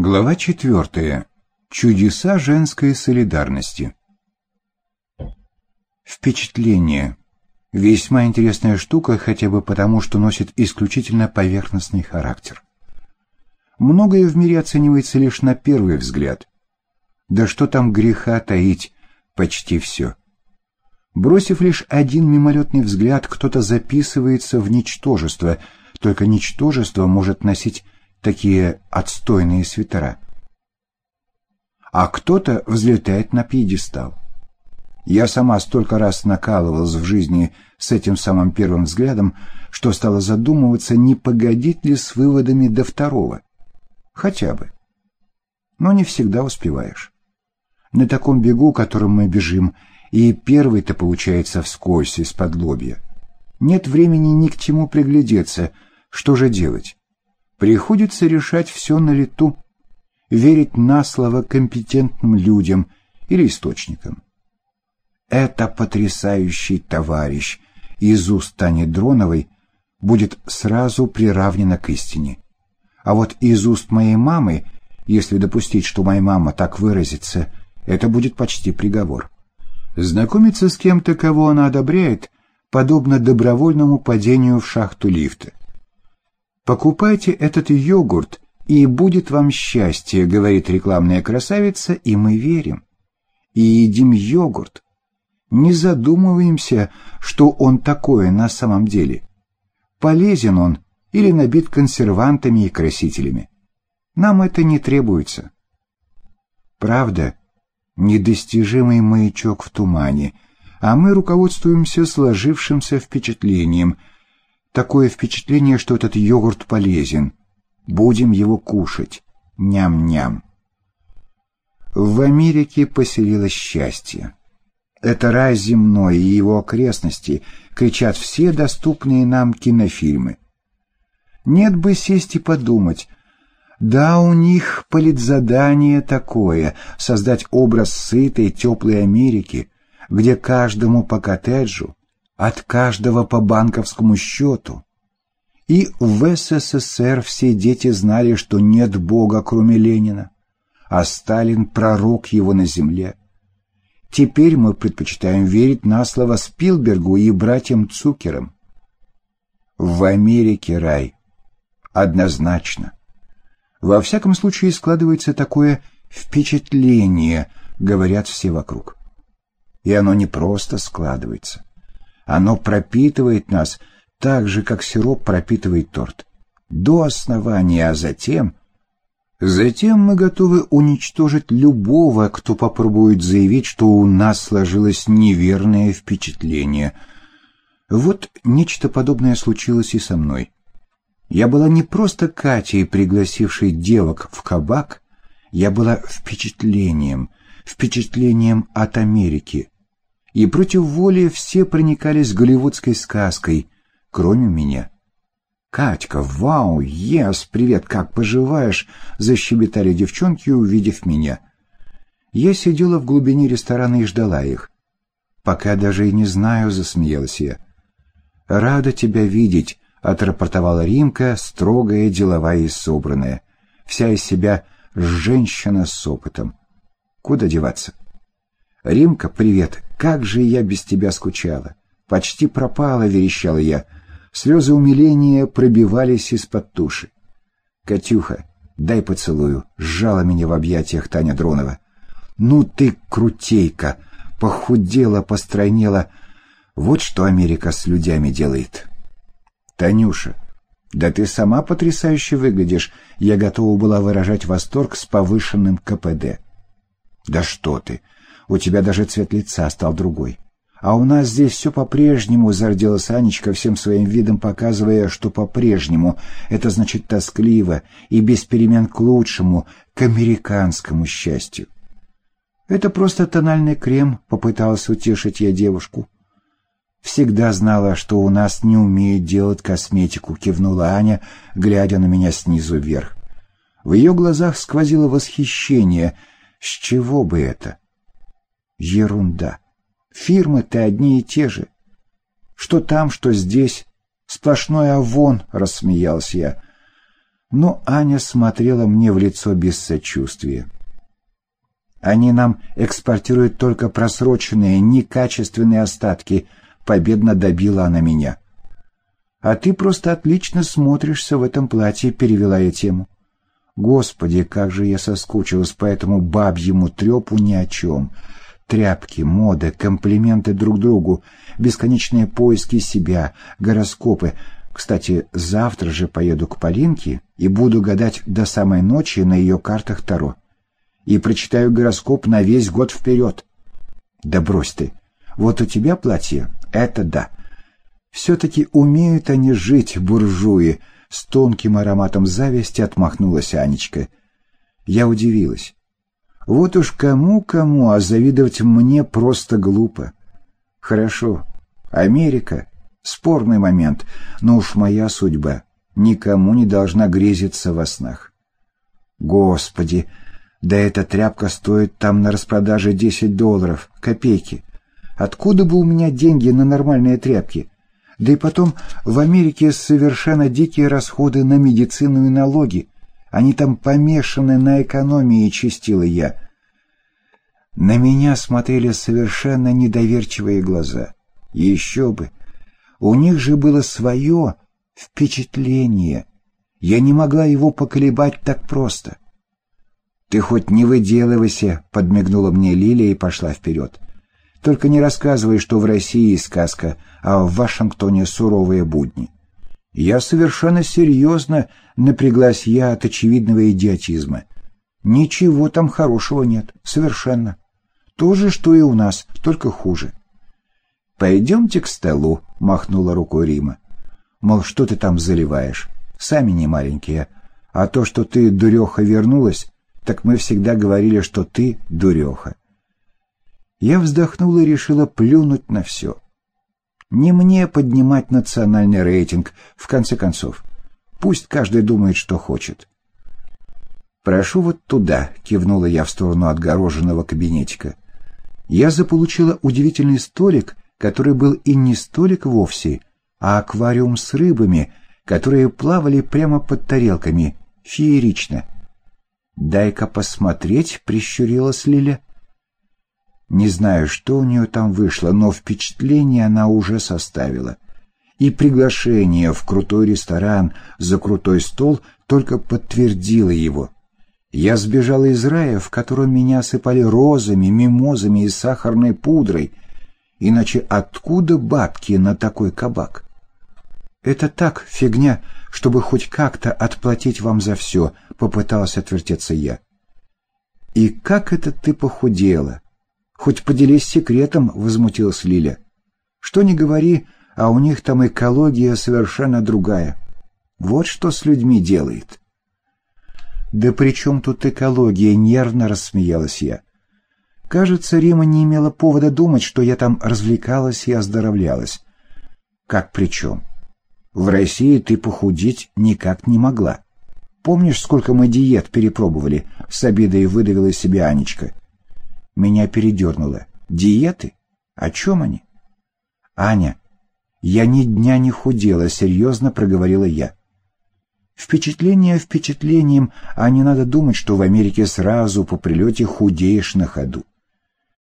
Глава четвертая. Чудеса женской солидарности. Впечатление. Весьма интересная штука, хотя бы потому, что носит исключительно поверхностный характер. Многое в мире оценивается лишь на первый взгляд. Да что там греха таить, почти все. Бросив лишь один мимолетный взгляд, кто-то записывается в ничтожество, только ничтожество может носить такие отстойные свитера. А кто-то взлетает на пьедестал. Я сама столько раз накалывалась в жизни с этим самым первым взглядом, что стала задумываться, не погодить ли с выводами до второго. Хотя бы. Но не всегда успеваешь. На таком бегу, которым мы бежим, и первый-то получается вскользь из-под лобья. Нет времени ни к чему приглядеться, что же делать? Приходится решать все на лету, верить на слово компетентным людям или источникам. Это потрясающий товарищ из уст Тани Дроновой будет сразу приравнено к истине. А вот из уст моей мамы, если допустить, что моя мама так выразится, это будет почти приговор. Знакомиться с кем-то, кого она одобряет, подобно добровольному падению в шахту лифта. «Покупайте этот йогурт, и будет вам счастье», — говорит рекламная красавица, и мы верим. И едим йогурт. Не задумываемся, что он такое на самом деле. Полезен он или набит консервантами и красителями. Нам это не требуется. Правда, недостижимый маячок в тумане, а мы руководствуемся сложившимся впечатлением — Такое впечатление, что этот йогурт полезен. Будем его кушать. Ням-ням. В Америке поселилось счастье. Это рай земной и его окрестности, кричат все доступные нам кинофильмы. Нет бы сесть и подумать. Да, у них политзадание такое — создать образ сытой, теплой Америки, где каждому по коттеджу, от каждого по банковскому счету. И в СССР все дети знали, что нет Бога, кроме Ленина, а Сталин — пророк его на земле. Теперь мы предпочитаем верить на слово Спилбергу и братьям Цукерам. В Америке рай. Однозначно. Во всяком случае складывается такое впечатление, говорят все вокруг. И оно не просто складывается. Оно пропитывает нас так же, как сироп пропитывает торт. До основания, а затем... Затем мы готовы уничтожить любого, кто попробует заявить, что у нас сложилось неверное впечатление. Вот нечто подобное случилось и со мной. Я была не просто Катей, пригласившей девок в кабак, я была впечатлением, впечатлением от Америки, и против воли все проникались голливудской сказкой, кроме меня. «Катька, вау, ес, привет, как поживаешь?» — защебетали девчонки, увидев меня. Я сидела в глубине ресторана и ждала их. «Пока даже и не знаю», — засмеялась я. «Рада тебя видеть», — отрапортовала Римка, строгая, деловая и собранная. Вся из себя женщина с опытом. Куда деваться? «Римка, привет! Как же я без тебя скучала! Почти пропала!» — верещала я. Слезы умиления пробивались из-под туши. «Катюха, дай поцелую!» — сжала меня в объятиях Таня Дронова. «Ну ты крутейка! Похудела, постройнела! Вот что Америка с людьми делает!» «Танюша, да ты сама потрясающе выглядишь!» Я готова была выражать восторг с повышенным КПД. «Да что ты!» У тебя даже цвет лица стал другой. А у нас здесь все по-прежнему, зарделась Анечка всем своим видом, показывая, что по-прежнему. Это значит тоскливо и без перемен к лучшему, к американскому счастью. Это просто тональный крем, попыталась утешить я девушку. Всегда знала, что у нас не умеют делать косметику, кивнула Аня, глядя на меня снизу вверх. В ее глазах сквозило восхищение. С чего бы это? Ерунда. Фирмы-то одни и те же. Что там, что здесь. Сплошной авон, рассмеялся я. Но Аня смотрела мне в лицо без сочувствия. Они нам экспортируют только просроченные, некачественные остатки, победно добила она меня. А ты просто отлично смотришься в этом платье, перевела я тему. Господи, как же я соскучилась по этому бабьему трепу ни о чем. Тряпки, мода, комплименты друг другу, бесконечные поиски себя, гороскопы. Кстати, завтра же поеду к Полинке и буду гадать до самой ночи на ее картах Таро и прочитаю гороскоп на весь год вперед. Да брось ты. Вот у тебя платье, это да. Все-таки умеют они жить, буржуи. С тонким ароматом зависти отмахнулась Анечка. Я удивилась. Вот уж кому-кому, а завидовать мне просто глупо. Хорошо, Америка — спорный момент, но уж моя судьба никому не должна грезиться во снах. Господи, да эта тряпка стоит там на распродаже 10 долларов, копейки. Откуда бы у меня деньги на нормальные тряпки? Да и потом, в Америке совершенно дикие расходы на медицину и налоги. Они там помешаны на экономии, чистила я. На меня смотрели совершенно недоверчивые глаза. Еще бы! У них же было свое впечатление. Я не могла его поколебать так просто. — «Ты хоть не выделывайся», — подмигнула мне Лилия и пошла вперед. «Только не рассказывай, что в России сказка, а в Вашингтоне суровые будни». Я совершенно серьезно напряглась я от очевидного идиотизма. Ничего там хорошего нет, совершенно. То же, что и у нас, только хуже. «Пойдемте к столу», — махнула рукой Рима. «Мол, что ты там заливаешь? Сами не маленькие. А то, что ты, дуреха, вернулась, так мы всегда говорили, что ты дуреха. Я вздохнула и решила плюнуть на все. Не мне поднимать национальный рейтинг, в конце концов. Пусть каждый думает, что хочет. «Прошу вот туда», — кивнула я в сторону отгороженного кабинетика. Я заполучила удивительный столик, который был и не столик вовсе, а аквариум с рыбами, которые плавали прямо под тарелками, феерично — «Дай-ка посмотреть», — прищурилась Лиля. Не знаю, что у нее там вышло, но впечатление она уже составила. И приглашение в крутой ресторан за крутой стол только подтвердило его. Я сбежала из рая, в котором меня осыпали розами, мимозами и сахарной пудрой. Иначе откуда бабки на такой кабак? «Это так, фигня, чтобы хоть как-то отплатить вам за все», — попыталась отвертеться я. «И как это ты похудела? Хоть поделись секретом», — возмутилась Лиля. «Что не говори, а у них там экология совершенно другая. Вот что с людьми делает». «Да при чем тут экология?» — нервно рассмеялась я. Кажется, Рима не имела повода думать, что я там развлекалась и оздоровлялась. «Как при чем?» В России ты похудеть никак не могла. Помнишь, сколько мы диет перепробовали?» — с обидой выдавила из себя Анечка. Меня передернуло. «Диеты? О чем они?» «Аня, я ни дня не худела», — серьезно проговорила я. Впечатление впечатлением, а не надо думать, что в Америке сразу по прилете худеешь на ходу.